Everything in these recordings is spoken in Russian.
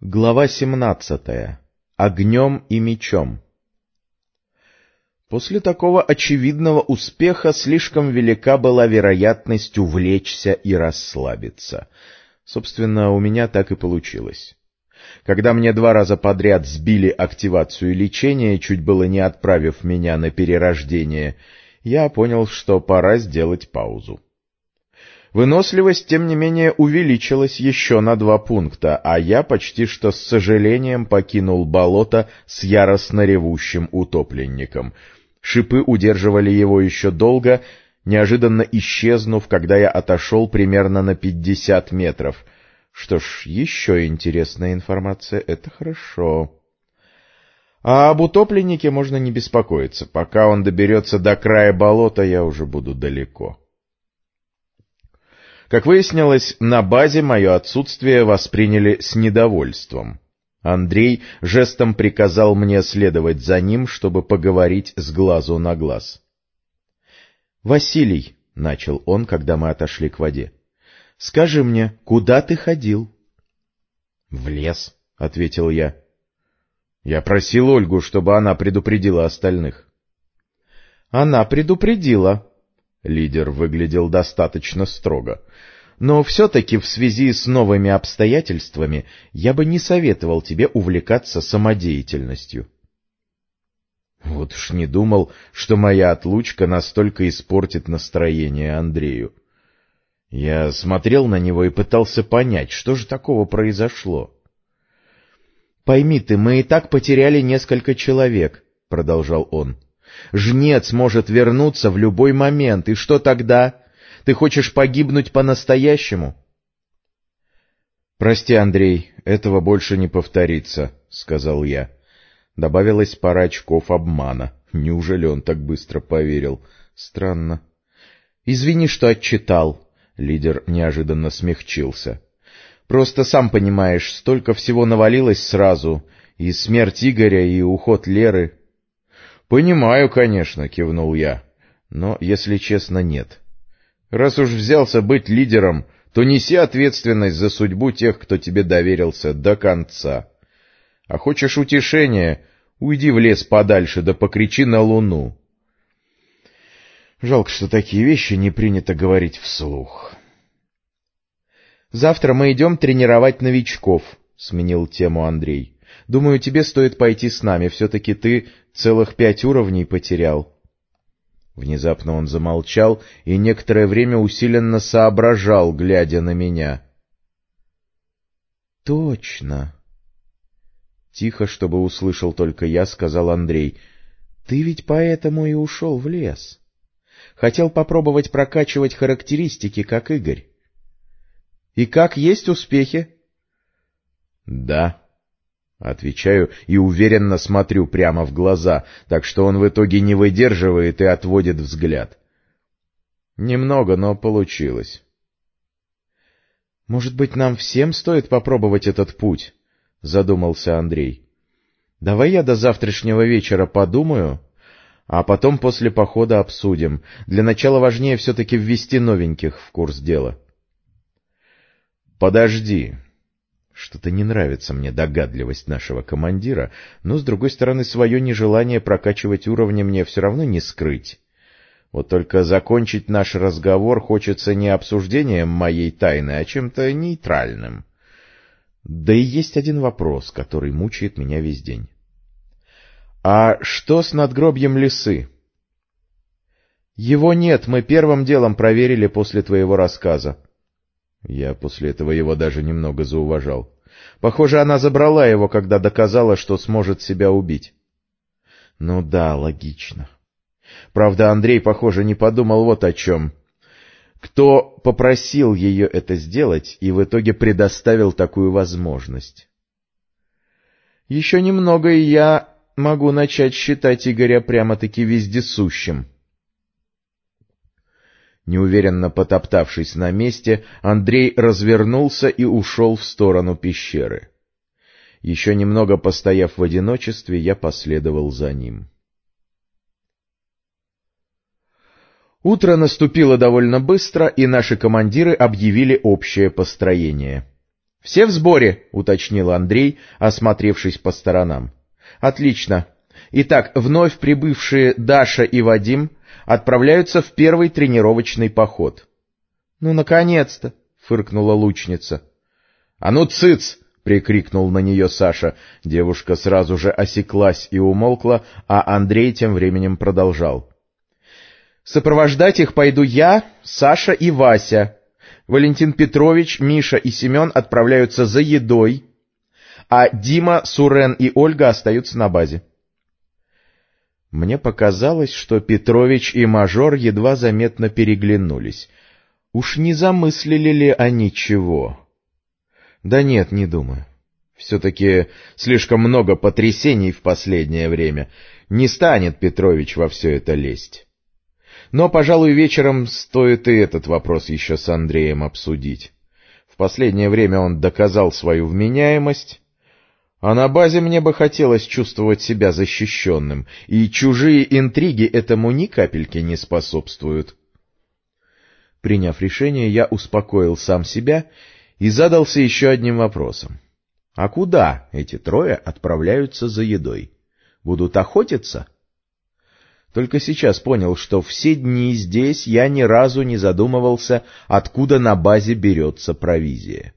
Глава семнадцатая. Огнем и мечом. После такого очевидного успеха слишком велика была вероятность увлечься и расслабиться. Собственно, у меня так и получилось. Когда мне два раза подряд сбили активацию лечения, чуть было не отправив меня на перерождение, я понял, что пора сделать паузу. Выносливость, тем не менее, увеличилась еще на два пункта, а я почти что с сожалением покинул болото с яростно ревущим утопленником. Шипы удерживали его еще долго, неожиданно исчезнув, когда я отошел примерно на пятьдесят метров. Что ж, еще интересная информация — это хорошо. А об утопленнике можно не беспокоиться. Пока он доберется до края болота, я уже буду далеко. Как выяснилось, на базе мое отсутствие восприняли с недовольством. Андрей жестом приказал мне следовать за ним, чтобы поговорить с глазу на глаз. — Василий, — начал он, когда мы отошли к воде, — скажи мне, куда ты ходил? — В лес, — ответил я. Я просил Ольгу, чтобы она предупредила остальных. — Она предупредила, Лидер выглядел достаточно строго. Но все-таки в связи с новыми обстоятельствами я бы не советовал тебе увлекаться самодеятельностью. Вот уж не думал, что моя отлучка настолько испортит настроение Андрею. Я смотрел на него и пытался понять, что же такого произошло. — Пойми ты, мы и так потеряли несколько человек, — продолжал он. Жнец может вернуться в любой момент, и что тогда? Ты хочешь погибнуть по-настоящему? — Прости, Андрей, этого больше не повторится, — сказал я. Добавилась пара очков обмана. Неужели он так быстро поверил? Странно. — Извини, что отчитал. Лидер неожиданно смягчился. — Просто, сам понимаешь, столько всего навалилось сразу. И смерть Игоря, и уход Леры. — Понимаю, конечно, — кивнул я. Но, если честно, нет. Раз уж взялся быть лидером, то неси ответственность за судьбу тех, кто тебе доверился, до конца. А хочешь утешения, уйди в лес подальше, да покричи на луну. Жалко, что такие вещи не принято говорить вслух. — Завтра мы идем тренировать новичков, — сменил тему Андрей. Думаю, тебе стоит пойти с нами, все-таки ты целых пять уровней потерял. Внезапно он замолчал и некоторое время усиленно соображал, глядя на меня. — Точно. Тихо, чтобы услышал только я, сказал Андрей. — Ты ведь поэтому и ушел в лес. Хотел попробовать прокачивать характеристики, как Игорь. — И как есть успехи? — Да, Отвечаю и уверенно смотрю прямо в глаза, так что он в итоге не выдерживает и отводит взгляд. Немного, но получилось. — Может быть, нам всем стоит попробовать этот путь? — задумался Андрей. — Давай я до завтрашнего вечера подумаю, а потом после похода обсудим. Для начала важнее все-таки ввести новеньких в курс дела. — Подожди, что-то не нравится мне догадливость нашего командира, но, с другой стороны, свое нежелание прокачивать уровни мне все равно не скрыть. Вот только закончить наш разговор хочется не обсуждением моей тайны, а чем-то нейтральным. Да и есть один вопрос, который мучает меня весь день. «А что с надгробьем лисы?» «Его нет, мы первым делом проверили после твоего рассказа», я после этого его даже немного зауважал. Похоже, она забрала его, когда доказала, что сможет себя убить. Ну да, логично. Правда, Андрей, похоже, не подумал вот о чем. Кто попросил ее это сделать и в итоге предоставил такую возможность? Еще немного, и я могу начать считать Игоря прямо-таки вездесущим. Неуверенно потоптавшись на месте, Андрей развернулся и ушел в сторону пещеры. Еще немного постояв в одиночестве, я последовал за ним. Утро наступило довольно быстро, и наши командиры объявили общее построение. — Все в сборе, — уточнил Андрей, осмотревшись по сторонам. — Отлично. Итак, вновь прибывшие Даша и Вадим отправляются в первый тренировочный поход. — Ну, наконец-то! — фыркнула лучница. — А ну, цыц! — прикрикнул на нее Саша. Девушка сразу же осеклась и умолкла, а Андрей тем временем продолжал. — Сопровождать их пойду я, Саша и Вася. Валентин Петрович, Миша и Семен отправляются за едой, а Дима, Сурен и Ольга остаются на базе. Мне показалось, что Петрович и мажор едва заметно переглянулись. Уж не замыслили ли они чего? Да нет, не думаю. Все-таки слишком много потрясений в последнее время. Не станет Петрович во все это лезть. Но, пожалуй, вечером стоит и этот вопрос еще с Андреем обсудить. В последнее время он доказал свою вменяемость, а на базе мне бы хотелось чувствовать себя защищенным, и чужие интриги этому ни капельки не способствуют. Приняв решение, я успокоил сам себя и задался еще одним вопросом. А куда эти трое отправляются за едой? Будут охотиться? Только сейчас понял, что все дни здесь я ни разу не задумывался, откуда на базе берется провизия.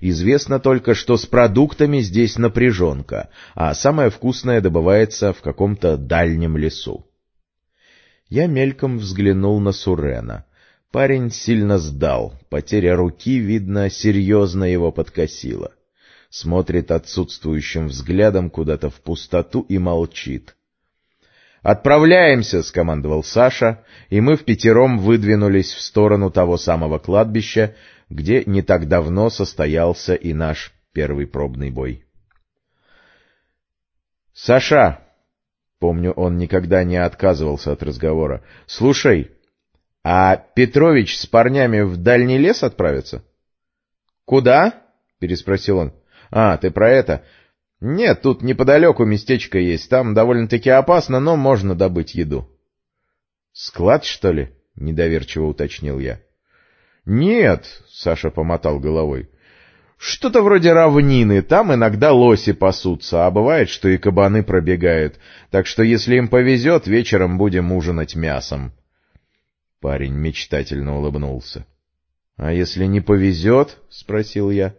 Известно только, что с продуктами здесь напряженка, а самое вкусное добывается в каком-то дальнем лесу. Я мельком взглянул на Сурена. Парень сильно сдал, потеря руки, видно, серьезно его подкосила. Смотрит отсутствующим взглядом куда-то в пустоту и молчит. «Отправляемся!» — скомандовал Саша, и мы в пятером выдвинулись в сторону того самого кладбища, где не так давно состоялся и наш первый пробный бой. «Саша!» — помню, он никогда не отказывался от разговора. «Слушай, а Петрович с парнями в дальний лес отправится?» «Куда?» — переспросил он. «А, ты про это?» «Нет, тут неподалеку местечко есть, там довольно-таки опасно, но можно добыть еду». «Склад, что ли?» — недоверчиво уточнил я. «Нет», — Саша помотал головой, — «что-то вроде равнины, там иногда лоси пасутся, а бывает, что и кабаны пробегают, так что если им повезет, вечером будем ужинать мясом». Парень мечтательно улыбнулся. «А если не повезет?» — спросил я.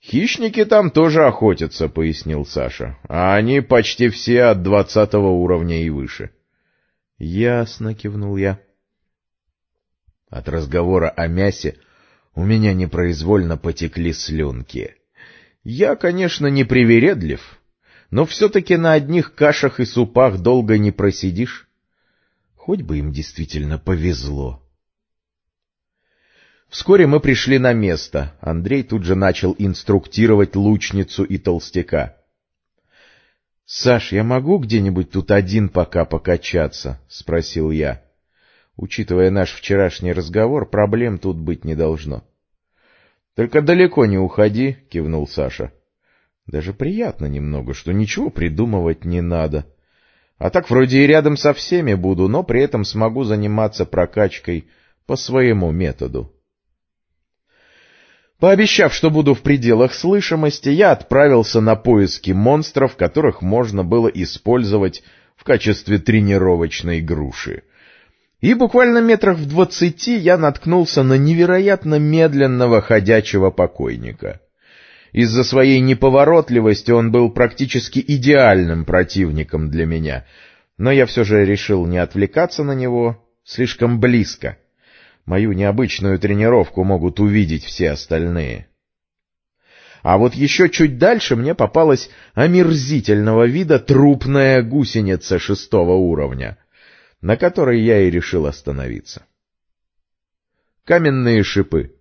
«Хищники там тоже охотятся», — пояснил Саша, — «а они почти все от двадцатого уровня и выше». «Ясно», — кивнул я. От разговора о мясе у меня непроизвольно потекли слюнки. Я, конечно, не привередлив, но все-таки на одних кашах и супах долго не просидишь. Хоть бы им действительно повезло. Вскоре мы пришли на место. Андрей тут же начал инструктировать лучницу и толстяка. — Саш, я могу где-нибудь тут один пока покачаться? — спросил я. Учитывая наш вчерашний разговор, проблем тут быть не должно. — Только далеко не уходи, — кивнул Саша. — Даже приятно немного, что ничего придумывать не надо. А так вроде и рядом со всеми буду, но при этом смогу заниматься прокачкой по своему методу. Пообещав, что буду в пределах слышимости, я отправился на поиски монстров, которых можно было использовать в качестве тренировочной груши — и буквально метрах в двадцати я наткнулся на невероятно медленного ходячего покойника. Из-за своей неповоротливости он был практически идеальным противником для меня, но я все же решил не отвлекаться на него слишком близко. Мою необычную тренировку могут увидеть все остальные. А вот еще чуть дальше мне попалась омерзительного вида трупная гусеница шестого уровня — на которой я и решил остановиться. Каменные шипы.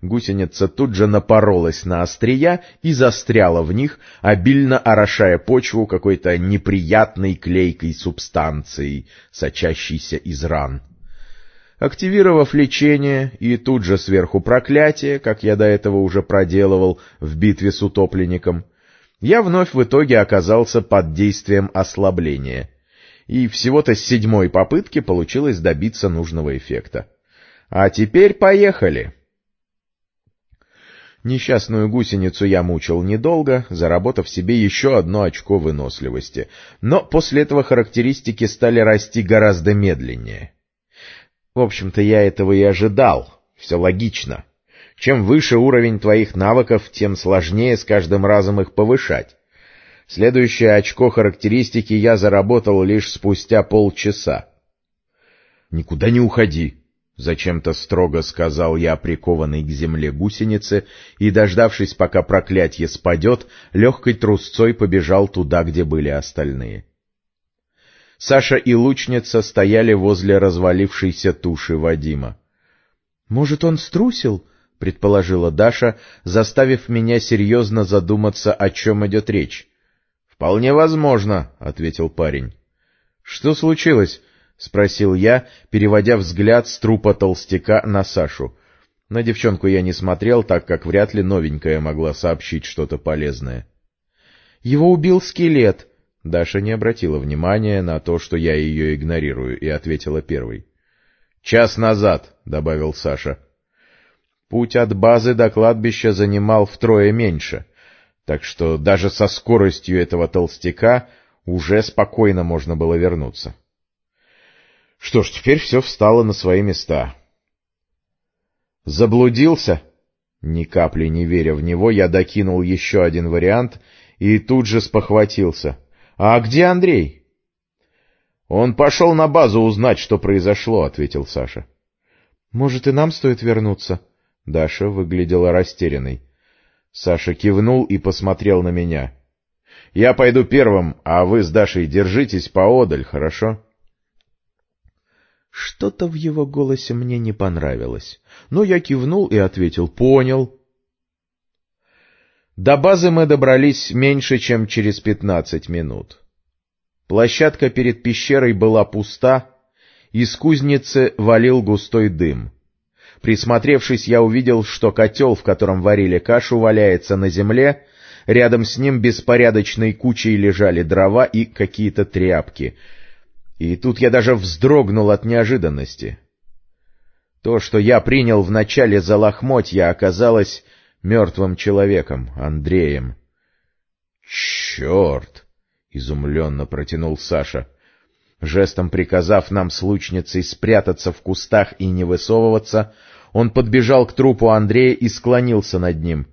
Гусеница тут же напоролась на острия и застряла в них, обильно орошая почву какой-то неприятной клейкой субстанцией, сочащейся из ран. Активировав лечение и тут же сверху проклятие, как я до этого уже проделывал в битве с утопленником, я вновь в итоге оказался под действием ослабления — и всего-то с седьмой попытки получилось добиться нужного эффекта. А теперь поехали! Несчастную гусеницу я мучил недолго, заработав себе еще одно очко выносливости, но после этого характеристики стали расти гораздо медленнее. В общем-то, я этого и ожидал, все логично. Чем выше уровень твоих навыков, тем сложнее с каждым разом их повышать. Следующее очко характеристики я заработал лишь спустя полчаса. — Никуда не уходи, — зачем-то строго сказал я прикованной к земле гусенице, и, дождавшись, пока проклятье спадет, легкой трусцой побежал туда, где были остальные. Саша и лучница стояли возле развалившейся туши Вадима. — Может, он струсил? — предположила Даша, заставив меня серьезно задуматься, о чем идет речь. — Вполне возможно, — ответил парень. — Что случилось? — спросил я, переводя взгляд с трупа толстяка на Сашу. На девчонку я не смотрел, так как вряд ли новенькая могла сообщить что-то полезное. — Его убил скелет. Даша не обратила внимания на то, что я ее игнорирую, и ответила первой. — Час назад, — добавил Саша. Путь от базы до кладбища занимал втрое меньше, так что даже со скоростью этого толстяка уже спокойно можно было вернуться. Что ж, теперь все встало на свои места. Заблудился? Ни капли не веря в него, я докинул еще один вариант и тут же спохватился. — А где Андрей? — Он пошел на базу узнать, что произошло, — ответил Саша. — Может, и нам стоит вернуться? Даша выглядела растерянной. Саша кивнул и посмотрел на меня. — Я пойду первым, а вы с Дашей держитесь поодаль, хорошо? Что-то в его голосе мне не понравилось, но я кивнул и ответил «понял». До базы мы добрались меньше, чем через пятнадцать минут. Площадка перед пещерой была пуста, из кузницы валил густой дым. Присмотревшись, я увидел, что котел, в котором варили кашу, валяется на земле, рядом с ним беспорядочной кучей лежали дрова и какие-то тряпки. И тут я даже вздрогнул от неожиданности. То, что я принял вначале за лохмотья, оказалось мертвым человеком, Андреем. «Черт!» — изумленно протянул Саша. Жестом приказав нам с лучницей спрятаться в кустах и не высовываться, он подбежал к трупу Андрея и склонился над ним.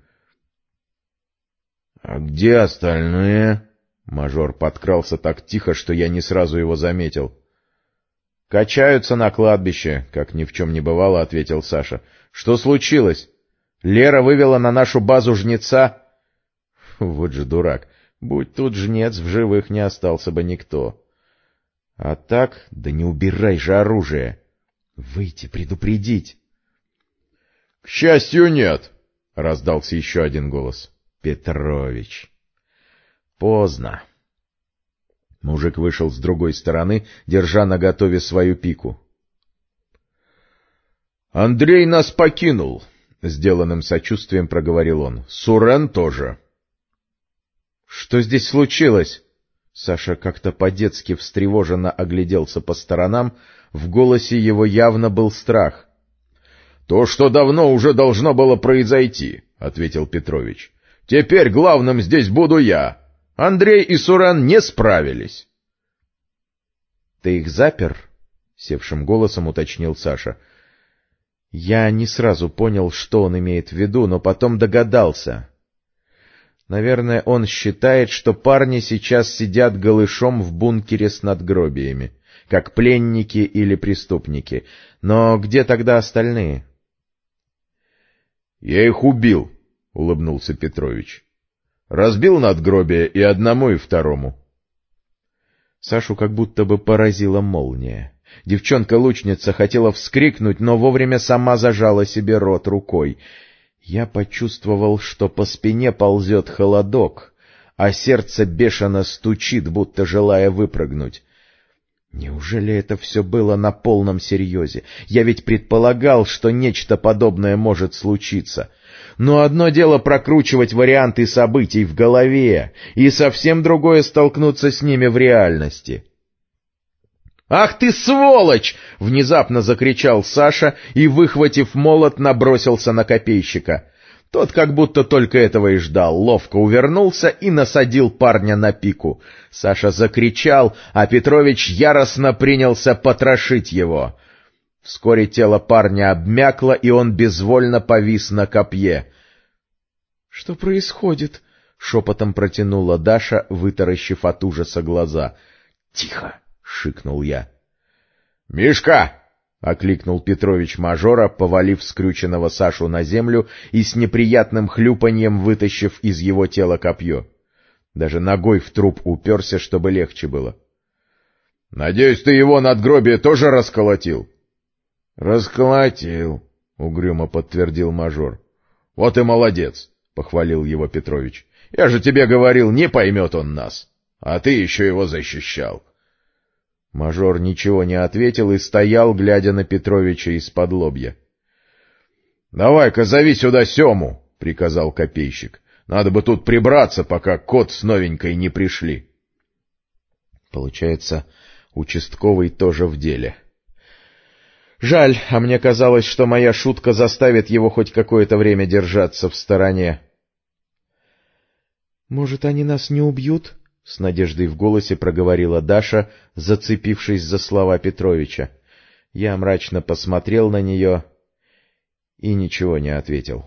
— А где остальные? Мажор подкрался так тихо, что я не сразу его заметил. — Качаются на кладбище, — как ни в чем не бывало, — ответил Саша. — Что случилось? Лера вывела на нашу базу жнеца? Вот же дурак. Будь тут жнец, в живых не остался бы никто. А так, да не убирай же оружие. Выйти, предупредить. — К счастью, нет, — раздался еще один голос. — Петрович. Поздно. Мужик вышел с другой стороны, держа наготове свою пику. — Андрей нас покинул, — сделанным сочувствием проговорил он. — Сурен тоже. — что здесь случилось? Саша как-то по-детски встревоженно огляделся по сторонам, в голосе его явно был страх. — То, что давно уже должно было произойти, — ответил Петрович. — Теперь главным здесь буду я. Андрей и Суран не справились. — Ты их запер? — севшим голосом уточнил Саша. Я не сразу понял, что он имеет в виду, но потом догадался. Наверное, он считает, что парни сейчас сидят голышом в бункере с надгробиями, как пленники или преступники. Но где тогда остальные? — Я их убил, — улыбнулся Петрович. — Разбил надгробие и одному, и второму. Сашу как будто бы поразила молния. Девчонка-лучница хотела вскрикнуть, но вовремя сама зажала себе рот рукой — я почувствовал, что по спине ползет холодок, а сердце бешено стучит, будто желая выпрыгнуть. Неужели это все было на полном серьезе? Я ведь предполагал, что нечто подобное может случиться. Но одно дело прокручивать варианты событий в голове, и совсем другое столкнуться с ними в реальности. «Ах ты сволочь!» — внезапно закричал Саша и, выхватив молот, набросился на копейщика. Тот как будто только этого и ждал, ловко увернулся и насадил парня на пику. Саша закричал, а Петрович яростно принялся потрошить его. Вскоре тело парня обмякло, и он безвольно повис на копье. — Что происходит? — шепотом протянула Даша, вытаращив от ужаса глаза. — Тихо! — шикнул я. — Мишка! — окликнул Петрович мажора, повалив скрюченного Сашу на землю и с неприятным хлюпаньем вытащив из его тела копье. Даже ногой в труп уперся, чтобы легче было. — Надеюсь, ты его надгробие тоже расколотил? — Расколотил, — угрюмо подтвердил мажор. — Вот и молодец, — похвалил его Петрович. — Я же тебе говорил, не поймет он нас. А ты еще его защищал. — Мажор ничего не ответил и стоял, глядя на Петровича из-под лобья. — Давай-ка зови сюда Сему, — приказал копейщик. — Надо бы тут прибраться, пока кот с новенькой не пришли. Получается, участковый тоже в деле. Жаль, а мне казалось, что моя шутка заставит его хоть какое-то время держаться в стороне. — Может, они нас не убьют? — с надеждой в голосе проговорила Даша, зацепившись за слова Петровича. Я мрачно посмотрел на нее и ничего не ответил.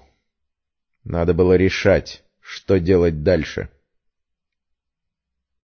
Надо было решать, что делать дальше. —